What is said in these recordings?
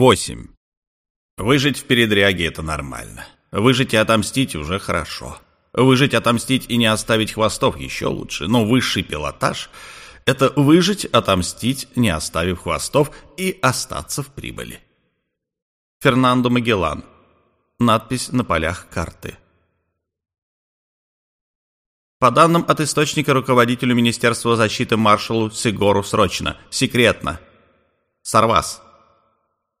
8. Выжить в передряге — это нормально. Выжить и отомстить уже хорошо. Выжить, отомстить и не оставить хвостов еще лучше. Но высший пилотаж — это выжить, отомстить, не оставив хвостов и остаться в прибыли. Фернандо Магеллан. Надпись на полях карты. По данным от источника руководителю Министерства защиты маршалу Сигору срочно, секретно. Сарвас.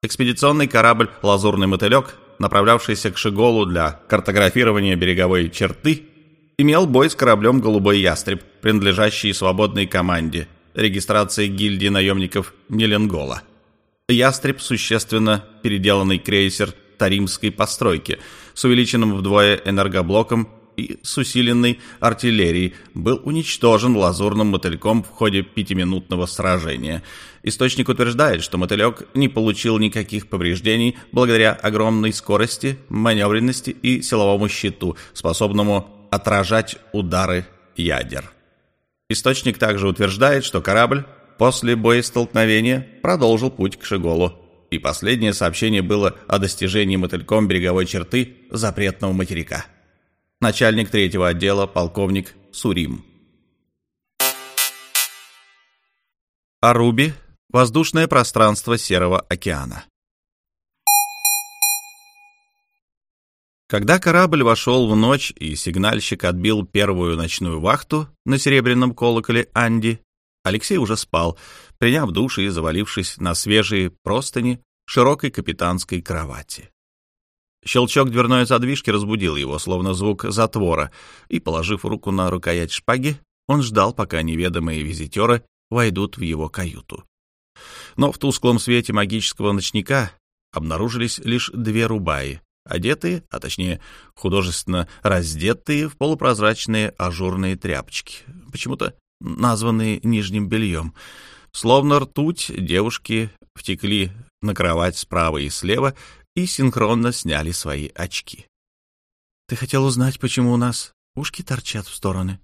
Экспедиционный корабль «Лазурный мотылек», направлявшийся к Шиголу для картографирования береговой черты, имел бой с кораблем «Голубой ястреб», принадлежащий свободной команде, регистрации гильдии наемников Неленгола. «Ястреб» — существенно переделанный крейсер таримской постройки с увеличенным вдвое энергоблоком и с усиленной артиллерией был уничтожен лазурным мотыльком в ходе пятиминутного сражения. Источник утверждает, что мотылек не получил никаких повреждений благодаря огромной скорости, маневренности и силовому щиту, способному отражать удары ядер. Источник также утверждает, что корабль после боестолкновения продолжил путь к Шиголу, и последнее сообщение было о достижении мотыльком береговой черты запретного материка начальник третьего отдела, полковник Сурим. Аруби — воздушное пространство Серого океана. Когда корабль вошел в ночь и сигнальщик отбил первую ночную вахту на серебряном колоколе Анди, Алексей уже спал, приняв душ и завалившись на свежие простыни широкой капитанской кровати. Щелчок дверной задвижки разбудил его, словно звук затвора, и, положив руку на рукоять шпаги, он ждал, пока неведомые визитеры войдут в его каюту. Но в тусклом свете магического ночника обнаружились лишь две рубаи, одетые, а точнее художественно раздетые в полупрозрачные ажурные тряпочки, почему-то названные нижним бельем. Словно ртуть, девушки втекли на кровать справа и слева и синхронно сняли свои очки. «Ты хотел узнать, почему у нас ушки торчат в стороны?»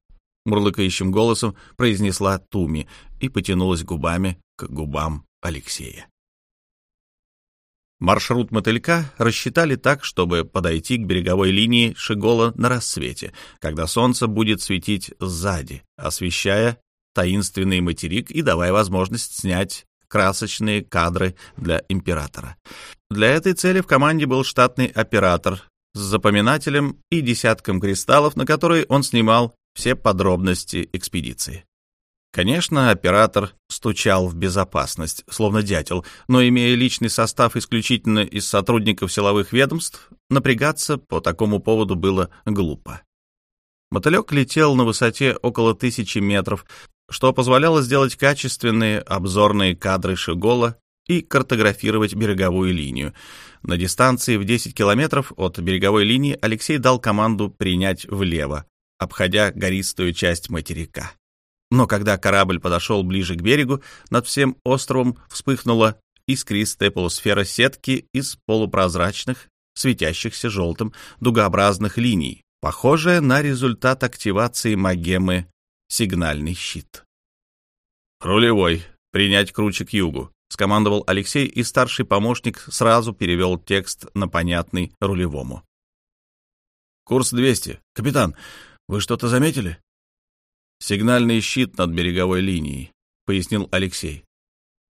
Мурлыкающим голосом произнесла Туми и потянулась губами к губам Алексея. Маршрут мотылька рассчитали так, чтобы подойти к береговой линии Шигола на рассвете, когда солнце будет светить сзади, освещая таинственный материк и давая возможность снять красочные кадры для императора. Для этой цели в команде был штатный оператор с запоминателем и десятком кристаллов, на которые он снимал все подробности экспедиции. Конечно, оператор стучал в безопасность, словно дятел, но, имея личный состав исключительно из сотрудников силовых ведомств, напрягаться по такому поводу было глупо. Мотылек летел на высоте около тысячи метров, что позволяло сделать качественные обзорные кадры Шигола и картографировать береговую линию. На дистанции в 10 километров от береговой линии Алексей дал команду принять влево, обходя гористую часть материка. Но когда корабль подошел ближе к берегу, над всем островом вспыхнула искристая полусфера сетки из полупрозрачных, светящихся желтым, дугообразных линий, похожая на результат активации магемы сигнальный щит. «Рулевой, принять круче к югу», — скомандовал Алексей, и старший помощник сразу перевел текст на понятный рулевому. «Курс 200. Капитан, вы что-то заметили?» «Сигнальный щит над береговой линией», — пояснил Алексей.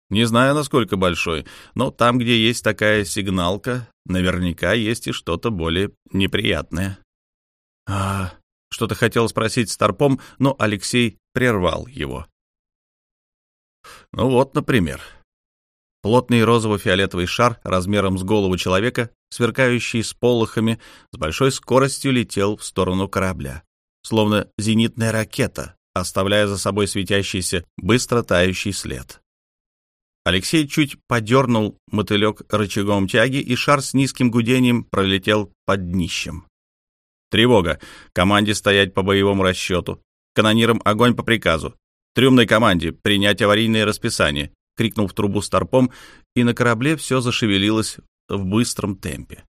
«Не знаю, насколько большой, но там, где есть такая сигналка, наверняка есть и что-то более неприятное». «А что-то хотел спросить Старпом, но Алексей прервал его. Ну вот, например. Плотный розово-фиолетовый шар размером с голову человека, сверкающий с полохами, с большой скоростью летел в сторону корабля, словно зенитная ракета, оставляя за собой светящийся, быстро тающий след. Алексей чуть подернул мотылек рычагом тяги, и шар с низким гудением пролетел под днищем. Тревога. Команде стоять по боевому расчету. Канонирам огонь по приказу. Трюмной команде принять аварийное расписание. Крикнул в трубу старпом, и на корабле все зашевелилось в быстром темпе.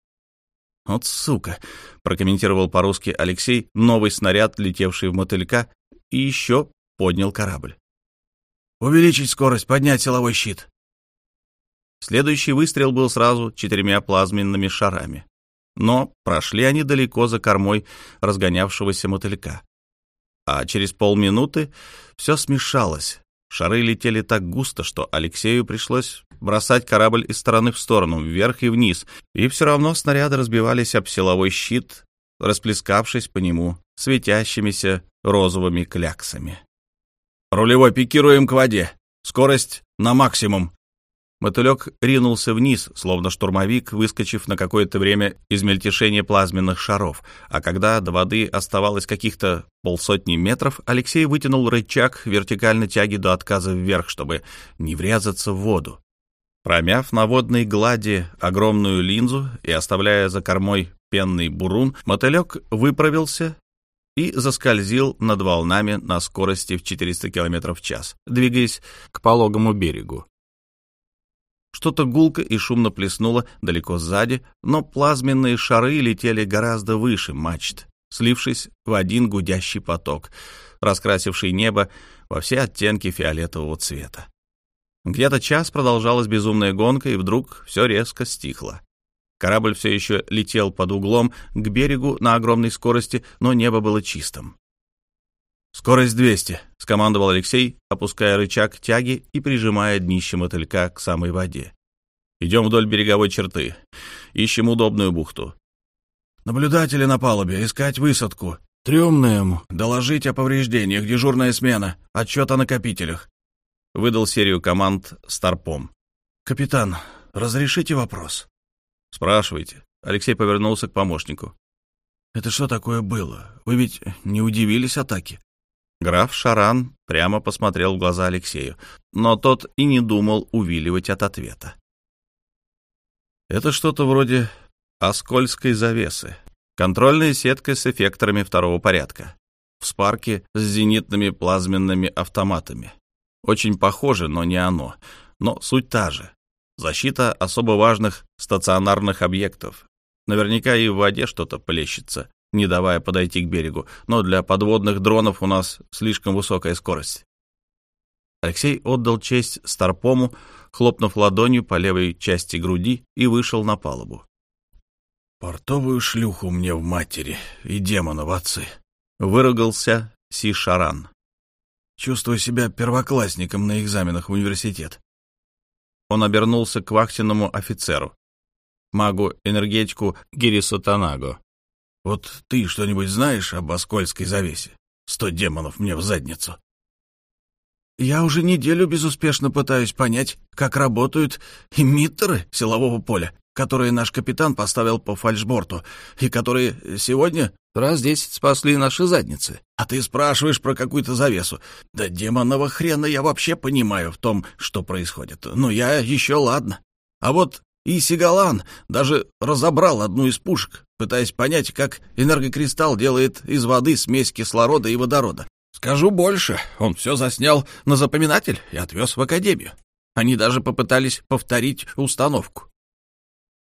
«Вот сука!» — прокомментировал по-русски Алексей новый снаряд, летевший в мотылька, и еще поднял корабль. «Увеличить скорость, поднять силовой щит!» Следующий выстрел был сразу четырьмя плазменными шарами. Но прошли они далеко за кормой разгонявшегося мотылька. А через полминуты все смешалось. Шары летели так густо, что Алексею пришлось бросать корабль из стороны в сторону, вверх и вниз, и все равно снаряды разбивались об силовой щит, расплескавшись по нему светящимися розовыми кляксами. «Рулевой пикируем к воде. Скорость на максимум», Мотылек ринулся вниз, словно штурмовик, выскочив на какое-то время из мельтешения плазменных шаров, а когда до воды оставалось каких-то полсотни метров, Алексей вытянул рычаг вертикальной тяги до отказа вверх, чтобы не врезаться в воду. Промяв на водной глади огромную линзу и оставляя за кормой пенный бурун, мотылек выправился и заскользил над волнами на скорости в 400 км в час, двигаясь к пологому берегу. Что-то гулко и шумно плеснуло далеко сзади, но плазменные шары летели гораздо выше мачт, слившись в один гудящий поток, раскрасивший небо во все оттенки фиолетового цвета. Где-то час продолжалась безумная гонка, и вдруг все резко стихло. Корабль все еще летел под углом к берегу на огромной скорости, но небо было чистым. «Скорость 200», — скомандовал Алексей, опуская рычаг тяги и прижимая днище мотылька к самой воде. «Идем вдоль береговой черты. Ищем удобную бухту». «Наблюдатели на палубе. Искать высадку. Трюмным. Доложить о повреждениях. Дежурная смена. Отчет о накопителях». Выдал серию команд Старпом. «Капитан, разрешите вопрос?» «Спрашивайте». Алексей повернулся к помощнику. «Это что такое было? Вы ведь не удивились атаке?» Граф Шаран прямо посмотрел в глаза Алексею, но тот и не думал увиливать от ответа. Это что-то вроде оскольской завесы, контрольная сетка с эффекторами второго порядка, в спарке с зенитными плазменными автоматами. Очень похоже, но не оно, но суть та же. Защита особо важных стационарных объектов. Наверняка и в воде что-то плещется, не давая подойти к берегу, но для подводных дронов у нас слишком высокая скорость. Алексей отдал честь Старпому, хлопнув ладонью по левой части груди и вышел на палубу. «Портовую шлюху мне в матери и демона в отцы!» — выругался Си Шаран. «Чувствую себя первоклассником на экзаменах в университет». Он обернулся к вахтенному офицеру, магу-энергетику Гирису Танаго. Вот ты что-нибудь знаешь об Оскольской завесе? Сто демонов мне в задницу. Я уже неделю безуспешно пытаюсь понять, как работают эмиттеры силового поля, которые наш капитан поставил по фальшборту, и которые сегодня раз десять спасли наши задницы. А ты спрашиваешь про какую-то завесу. Да демонного хрена я вообще понимаю в том, что происходит. Но я еще ладно. А вот и Сигалан даже разобрал одну из пушек, пытаясь понять, как энергокристалл делает из воды смесь кислорода и водорода. Скажу больше, он все заснял на запоминатель и отвез в академию. Они даже попытались повторить установку.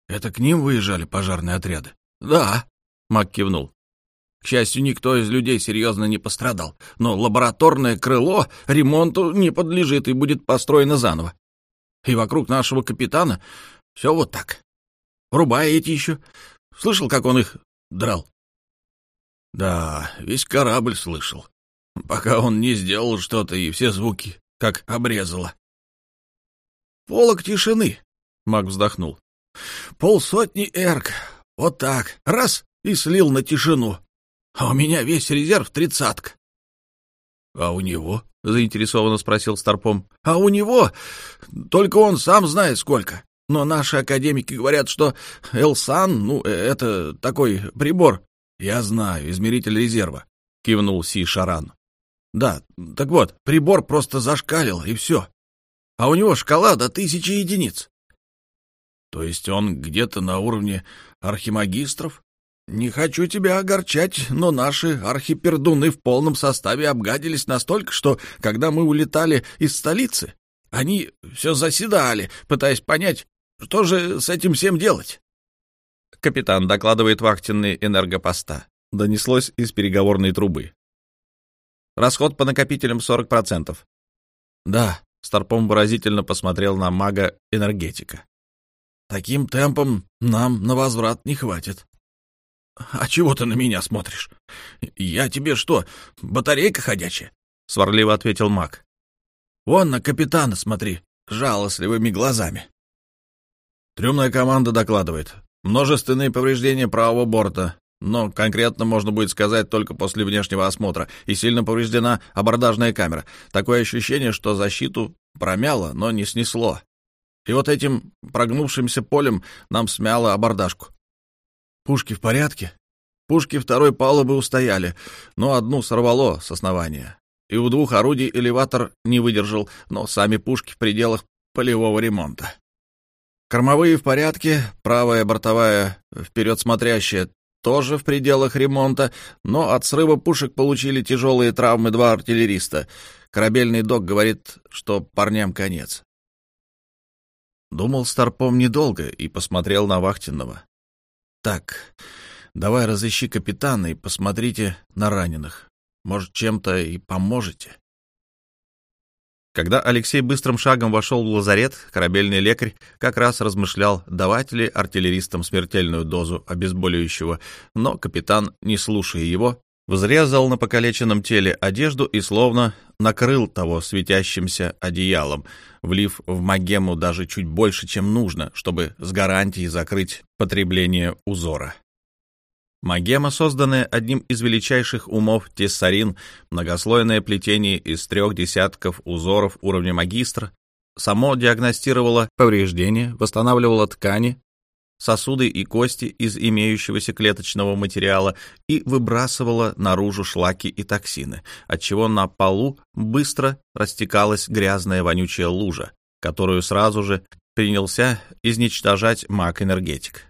«Это к ним выезжали пожарные отряды?» «Да», — Мак кивнул. К счастью, никто из людей серьезно не пострадал, но лабораторное крыло ремонту не подлежит и будет построено заново. И вокруг нашего капитана все вот так. Рубая эти еще. Слышал, как он их драл? Да, весь корабль слышал. Пока он не сделал что-то, и все звуки как обрезало. Полок тишины, Маг вздохнул. Полсотни эрк. Вот так. Раз — и слил на тишину. А у меня весь резерв тридцатка. — А у него? — заинтересованно спросил Старпом. — А у него? Только он сам знает сколько. Но наши академики говорят, что Элсан, ну, э, это такой прибор. Я знаю, измеритель резерва, кивнул Си Шаран. Да, так вот, прибор просто зашкалил, и все. А у него шкала до тысячи единиц. То есть он где-то на уровне архимагистров? Не хочу тебя огорчать, но наши архипердуны в полном составе обгадились настолько, что, когда мы улетали из столицы, они все заседали, пытаясь понять, что же с этим всем делать? Капитан докладывает вахтенный энергопоста. Донеслось из переговорной трубы. Расход по накопителям 40%. Да, Старпом выразительно посмотрел на мага-энергетика. «Таким темпом нам на возврат не хватит». «А чего ты на меня смотришь? Я тебе что, батарейка ходячая?» — сварливо ответил маг. «Вон на капитана смотри, жалостливыми глазами». Трюмная команда докладывает. Множественные повреждения правого борта, но конкретно можно будет сказать только после внешнего осмотра, и сильно повреждена абордажная камера. Такое ощущение, что защиту промяло, но не снесло. И вот этим прогнувшимся полем нам смяло абордажку. Пушки в порядке? Пушки второй палубы устояли, но одну сорвало с основания. И у двух орудий элеватор не выдержал, но сами пушки в пределах полевого ремонта. Кормовые в порядке, правая бортовая вперед смотрящая тоже в пределах ремонта, но от срыва пушек получили тяжелые травмы два артиллериста. Корабельный док говорит, что парням конец. Думал Старпом недолго и посмотрел на Вахтенного. «Так, давай разыщи капитана и посмотрите на раненых. Может, чем-то и поможете?» Когда Алексей быстрым шагом вошел в лазарет, корабельный лекарь как раз размышлял, давать ли артиллеристам смертельную дозу обезболивающего, но капитан, не слушая его, взрезал на покалеченном теле одежду и словно накрыл того светящимся одеялом, влив в магему даже чуть больше, чем нужно, чтобы с гарантией закрыть потребление узора. Магема, созданная одним из величайших умов Тессарин, многослойное плетение из трех десятков узоров уровня магистра, само диагностировало повреждения, восстанавливало ткани, сосуды и кости из имеющегося клеточного материала и выбрасывало наружу шлаки и токсины, отчего на полу быстро растекалась грязная вонючая лужа, которую сразу же принялся изничтожать маг-энергетик.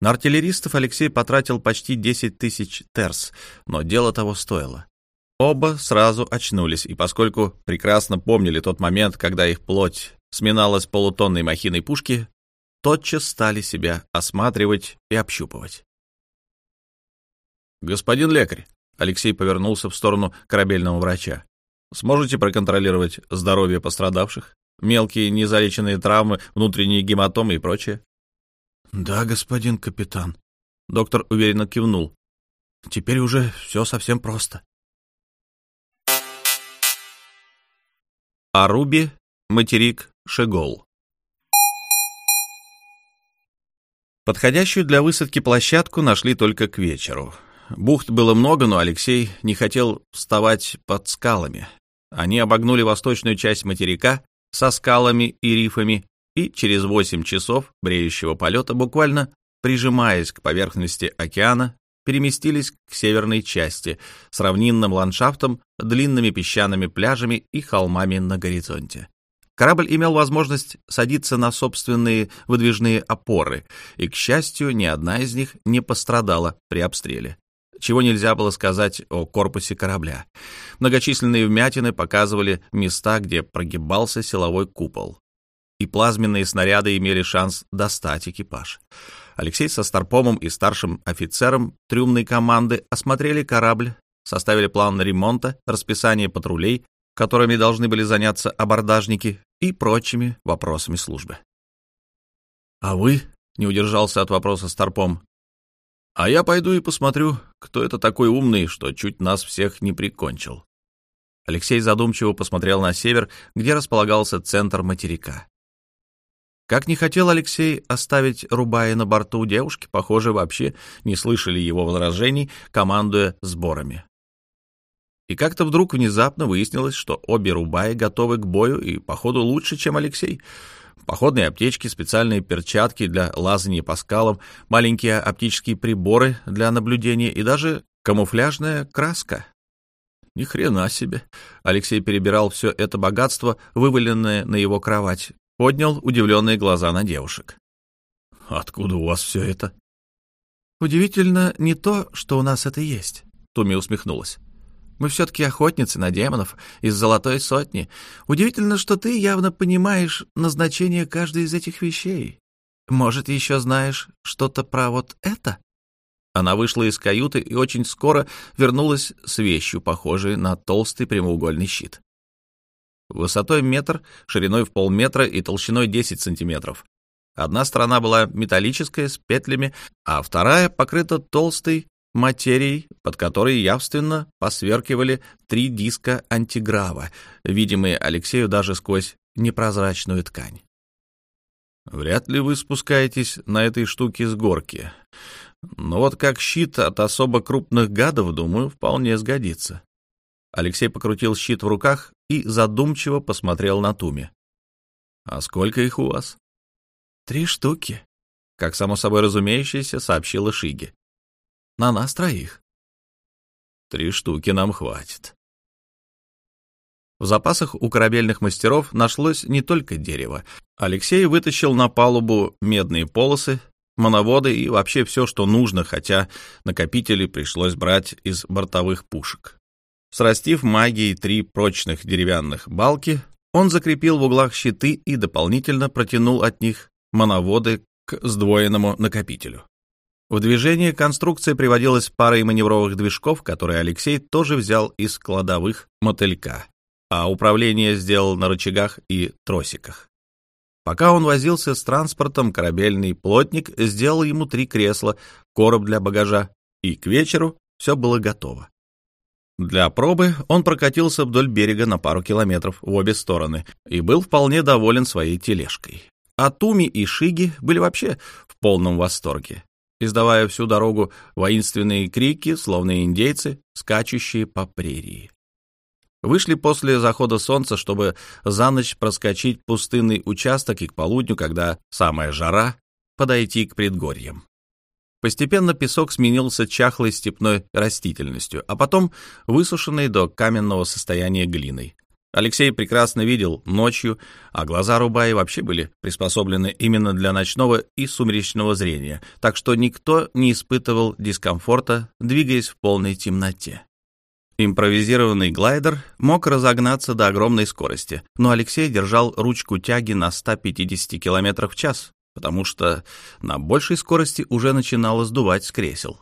На артиллеристов Алексей потратил почти 10 тысяч терс, но дело того стоило. Оба сразу очнулись, и поскольку прекрасно помнили тот момент, когда их плоть сминалась полутонной махиной пушки, тотчас стали себя осматривать и общупывать. «Господин лекарь», — Алексей повернулся в сторону корабельного врача, «сможете проконтролировать здоровье пострадавших? Мелкие незалеченные травмы, внутренние гематомы и прочее?» «Да, господин капитан». Доктор уверенно кивнул. «Теперь уже все совсем просто». Аруби, материк, Шегол. Подходящую для высадки площадку нашли только к вечеру. Бухт было много, но Алексей не хотел вставать под скалами. Они обогнули восточную часть материка со скалами и рифами и через 8 часов бреющего полета, буквально прижимаясь к поверхности океана, переместились к северной части с равнинным ландшафтом, длинными песчаными пляжами и холмами на горизонте. Корабль имел возможность садиться на собственные выдвижные опоры, и, к счастью, ни одна из них не пострадала при обстреле. Чего нельзя было сказать о корпусе корабля. Многочисленные вмятины показывали места, где прогибался силовой купол и плазменные снаряды имели шанс достать экипаж. Алексей со Старпомом и старшим офицером трюмной команды осмотрели корабль, составили план ремонта, расписание патрулей, которыми должны были заняться абордажники и прочими вопросами службы. «А вы?» — не удержался от вопроса Старпом. «А я пойду и посмотрю, кто это такой умный, что чуть нас всех не прикончил». Алексей задумчиво посмотрел на север, где располагался центр материка. Как не хотел Алексей оставить Рубая на борту, девушки, похоже, вообще не слышали его возражений, командуя сборами. И как-то вдруг внезапно выяснилось, что обе Рубаи готовы к бою и, походу, лучше, чем Алексей. Походные аптечки, специальные перчатки для лазания по скалам, маленькие оптические приборы для наблюдения и даже камуфляжная краска. Ни хрена себе. Алексей перебирал все это богатство, вываленное на его кровать, поднял удивленные глаза на девушек. «Откуда у вас все это?» «Удивительно не то, что у нас это есть», — Туми усмехнулась. «Мы все-таки охотницы на демонов из Золотой Сотни. Удивительно, что ты явно понимаешь назначение каждой из этих вещей. Может, еще знаешь что-то про вот это?» Она вышла из каюты и очень скоро вернулась с вещью, похожей на толстый прямоугольный щит. Высотой метр, шириной в полметра и толщиной 10 сантиметров. Одна сторона была металлическая с петлями, а вторая покрыта толстой материей, под которой явственно посверкивали три диска антиграва, видимые Алексею даже сквозь непрозрачную ткань. Вряд ли вы спускаетесь на этой штуке с горки. Но вот как щит от особо крупных гадов, думаю, вполне сгодится. Алексей покрутил щит в руках и задумчиво посмотрел на Туме. «А сколько их у вас?» «Три штуки», — как само собой разумеющееся сообщила Шиги. «На нас троих». «Три штуки нам хватит». В запасах у корабельных мастеров нашлось не только дерево. Алексей вытащил на палубу медные полосы, моноводы и вообще все, что нужно, хотя накопители пришлось брать из бортовых пушек. Срастив магией три прочных деревянных балки, он закрепил в углах щиты и дополнительно протянул от них моноводы к сдвоенному накопителю. В движение конструкция приводилась парой маневровых движков, которые Алексей тоже взял из кладовых мотылька, а управление сделал на рычагах и тросиках. Пока он возился с транспортом, корабельный плотник сделал ему три кресла, короб для багажа, и к вечеру все было готово. Для пробы он прокатился вдоль берега на пару километров в обе стороны и был вполне доволен своей тележкой. А Туми и Шиги были вообще в полном восторге, издавая всю дорогу воинственные крики, словно индейцы, скачущие по прерии. Вышли после захода солнца, чтобы за ночь проскочить пустынный участок и к полудню, когда самая жара, подойти к предгорьям. Постепенно песок сменился чахлой степной растительностью, а потом высушенной до каменного состояния глиной. Алексей прекрасно видел ночью, а глаза Рубаи вообще были приспособлены именно для ночного и сумеречного зрения, так что никто не испытывал дискомфорта, двигаясь в полной темноте. Импровизированный глайдер мог разогнаться до огромной скорости, но Алексей держал ручку тяги на 150 км в час, потому что на большей скорости уже начинало сдувать с кресел.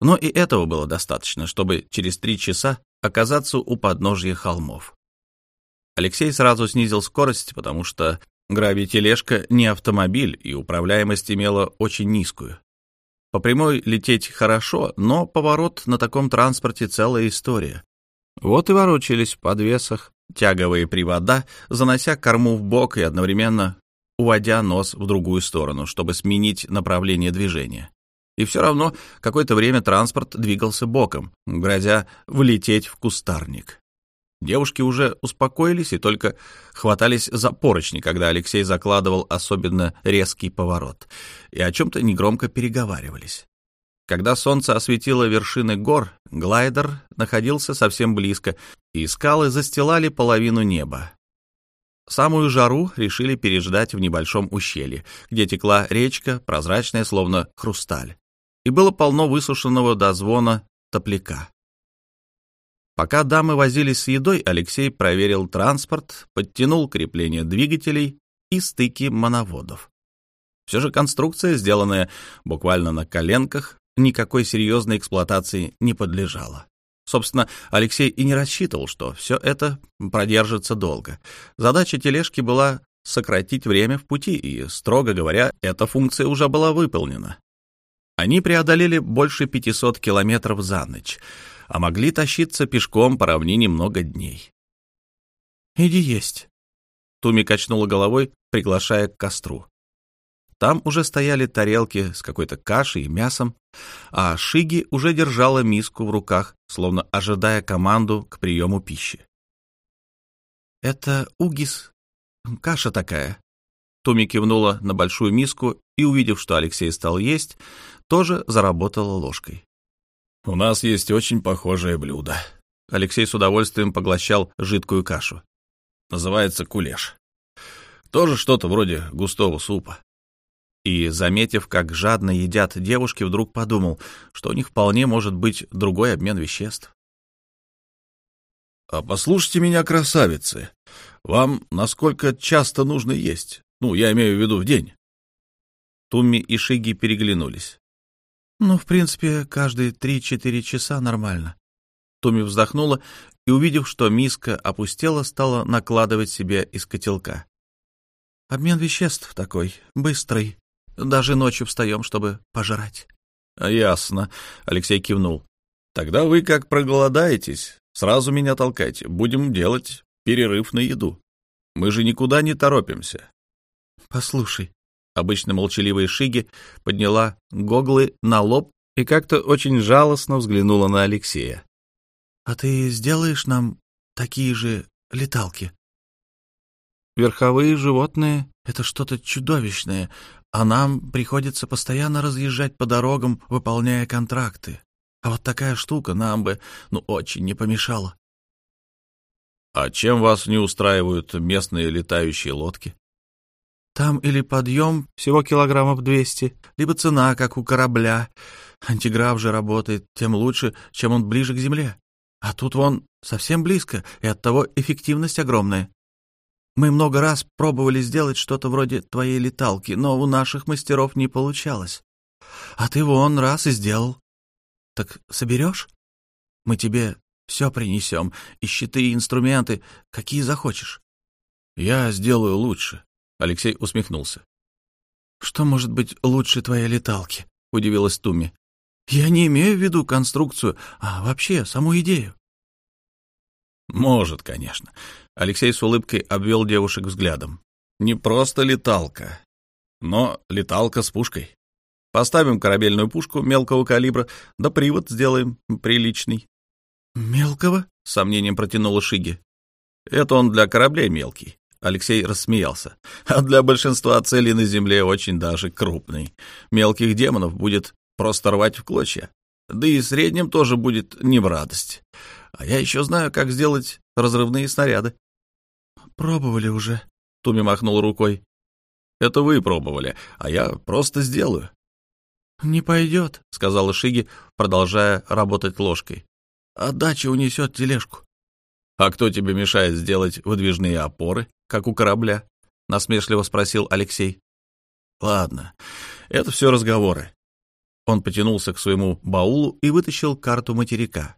Но и этого было достаточно, чтобы через три часа оказаться у подножья холмов. Алексей сразу снизил скорость, потому что граби-тележка не автомобиль, и управляемость имела очень низкую. По прямой лететь хорошо, но поворот на таком транспорте целая история. Вот и ворочались в подвесах тяговые привода, занося корму в бок и одновременно уводя нос в другую сторону, чтобы сменить направление движения. И все равно какое-то время транспорт двигался боком, грозя влететь в кустарник. Девушки уже успокоились и только хватались за поручни, когда Алексей закладывал особенно резкий поворот, и о чем-то негромко переговаривались. Когда солнце осветило вершины гор, глайдер находился совсем близко, и скалы застилали половину неба. Самую жару решили переждать в небольшом ущелье, где текла речка, прозрачная, словно хрусталь, и было полно высушенного до звона топляка. Пока дамы возились с едой, Алексей проверил транспорт, подтянул крепление двигателей и стыки моноводов. Все же конструкция, сделанная буквально на коленках, никакой серьезной эксплуатации не подлежала. Собственно, Алексей и не рассчитывал, что все это продержится долго. Задача тележки была сократить время в пути, и, строго говоря, эта функция уже была выполнена. Они преодолели больше 500 километров за ночь, а могли тащиться пешком по равнине много дней. «Иди есть», — Туми качнула головой, приглашая к костру. Там уже стояли тарелки с какой-то кашей и мясом, а Шиги уже держала миску в руках, словно ожидая команду к приему пищи. «Это угис, каша такая». Туми кивнула на большую миску и, увидев, что Алексей стал есть, тоже заработала ложкой. «У нас есть очень похожее блюдо». Алексей с удовольствием поглощал жидкую кашу. Называется кулеш. Тоже что-то вроде густого супа и, заметив, как жадно едят девушки, вдруг подумал, что у них вполне может быть другой обмен веществ. «А послушайте меня, красавицы, вам насколько часто нужно есть? Ну, я имею в виду в день?» Тумми и Шиги переглянулись. «Ну, в принципе, каждые три-четыре часа нормально». Туми вздохнула и, увидев, что миска опустела, стала накладывать себе из котелка. «Обмен веществ такой, быстрый. Даже ночью встаем, чтобы пожрать». «Ясно», — Алексей кивнул. «Тогда вы, как проголодаетесь, сразу меня толкайте. Будем делать перерыв на еду. Мы же никуда не торопимся». «Послушай», — обычно молчаливая Шиги подняла гоглы на лоб и как-то очень жалостно взглянула на Алексея. «А ты сделаешь нам такие же леталки?» «Верховые животные — это что-то чудовищное, а нам приходится постоянно разъезжать по дорогам, выполняя контракты. А вот такая штука нам бы, ну, очень не помешала». «А чем вас не устраивают местные летающие лодки?» «Там или подъем всего килограммов двести, либо цена, как у корабля. Антиграф же работает тем лучше, чем он ближе к Земле. А тут вон совсем близко, и оттого эффективность огромная. Мы много раз пробовали сделать что-то вроде твоей леталки, но у наших мастеров не получалось. А ты вон раз и сделал. Так соберешь? Мы тебе все принесем, и щиты, и инструменты, какие захочешь. Я сделаю лучше, — Алексей усмехнулся. Что может быть лучше твоей леталки? — удивилась Туми. Я не имею в виду конструкцию, а вообще саму идею. Может, конечно. Алексей с улыбкой обвел девушек взглядом. Не просто леталка, но леталка с пушкой. Поставим корабельную пушку мелкого калибра, да привод сделаем приличный. «Мелкого?» — с сомнением протянула Шиги. «Это он для кораблей мелкий». Алексей рассмеялся. «А для большинства целей на Земле очень даже крупный. Мелких демонов будет просто рвать в клочья. Да и средним тоже будет не в радость. А я еще знаю, как сделать разрывные снаряды. «Пробовали уже», — Туми махнул рукой. «Это вы пробовали, а я просто сделаю». «Не пойдет», — сказала Шиги, продолжая работать ложкой. «Отдача унесет тележку». «А кто тебе мешает сделать выдвижные опоры, как у корабля?» — насмешливо спросил Алексей. «Ладно, это все разговоры. Он потянулся к своему баулу и вытащил карту материка.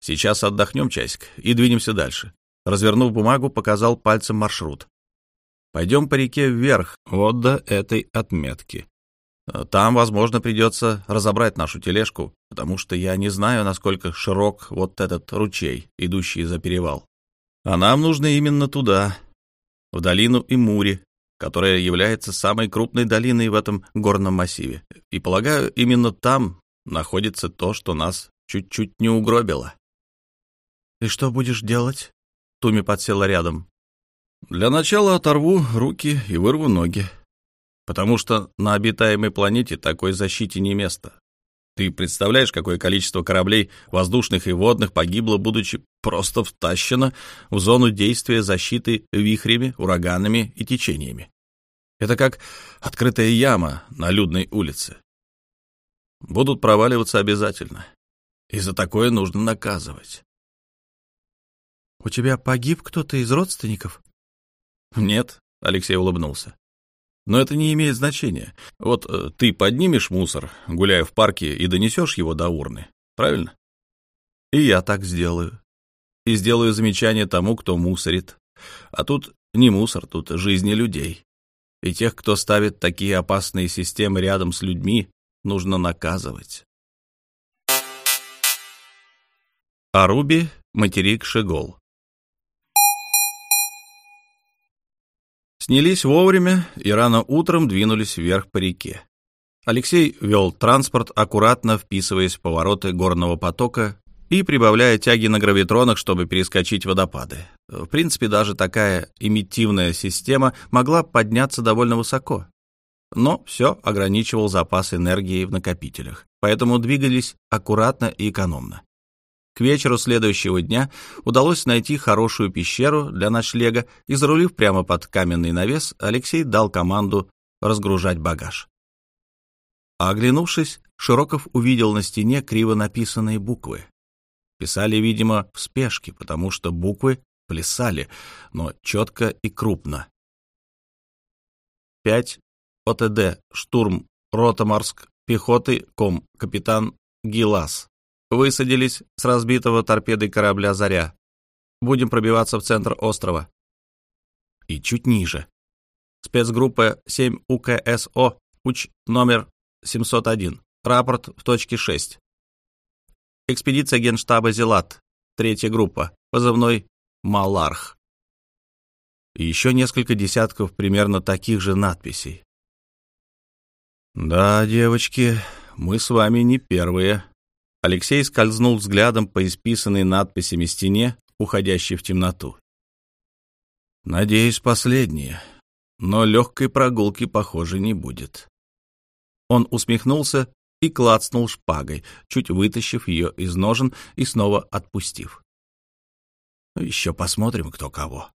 «Сейчас отдохнем часик и двинемся дальше». Развернув бумагу, показал пальцем маршрут. «Пойдем по реке вверх, вот до этой отметки. Там, возможно, придется разобрать нашу тележку, потому что я не знаю, насколько широк вот этот ручей, идущий за перевал. А нам нужно именно туда, в долину Имури, которая является самой крупной долиной в этом горном массиве. И, полагаю, именно там находится то, что нас чуть-чуть не угробило. «И что будешь делать?» Туми подсела рядом. «Для начала оторву руки и вырву ноги, потому что на обитаемой планете такой защите не место. Ты представляешь, какое количество кораблей, воздушных и водных, погибло, будучи просто втащено в зону действия защиты вихрями, ураганами и течениями? Это как открытая яма на людной улице. Будут проваливаться обязательно. И за такое нужно наказывать. «У тебя погиб кто-то из родственников?» «Нет», — Алексей улыбнулся. Но это не имеет значения. Вот э, ты поднимешь мусор, гуляя в парке, и донесешь его до урны, правильно? И я так сделаю. И сделаю замечание тому, кто мусорит. А тут не мусор, тут жизни людей. И тех, кто ставит такие опасные системы рядом с людьми, нужно наказывать. Аруби, материк Шигол. Снялись вовремя и рано утром двинулись вверх по реке. Алексей вел транспорт, аккуратно вписываясь в повороты горного потока и прибавляя тяги на гравитронах, чтобы перескочить водопады. В принципе, даже такая эмиттивная система могла подняться довольно высоко. Но все ограничивал запас энергии в накопителях, поэтому двигались аккуратно и экономно. К вечеру следующего дня удалось найти хорошую пещеру для ночлега, и, зарулив прямо под каменный навес, Алексей дал команду разгружать багаж. А оглянувшись, Широков увидел на стене криво написанные буквы. Писали, видимо, в спешке, потому что буквы плясали, но четко и крупно. 5 ОТД, штурм, Ротомарск, пехоты, ком, капитан Гилас высадились с разбитого торпедой корабля «Заря». Будем пробиваться в центр острова. И чуть ниже. Спецгруппа 7 УКСО, уч номер 701. Рапорт в точке 6. Экспедиция Генштаба «Зелат», третья группа, позывной «Маларх». И еще несколько десятков примерно таких же надписей. «Да, девочки, мы с вами не первые». Алексей скользнул взглядом по исписанной надписями стене, уходящей в темноту. «Надеюсь, последние, но легкой прогулки, похоже, не будет». Он усмехнулся и клацнул шпагой, чуть вытащив ее из ножен и снова отпустив. «Еще посмотрим, кто кого».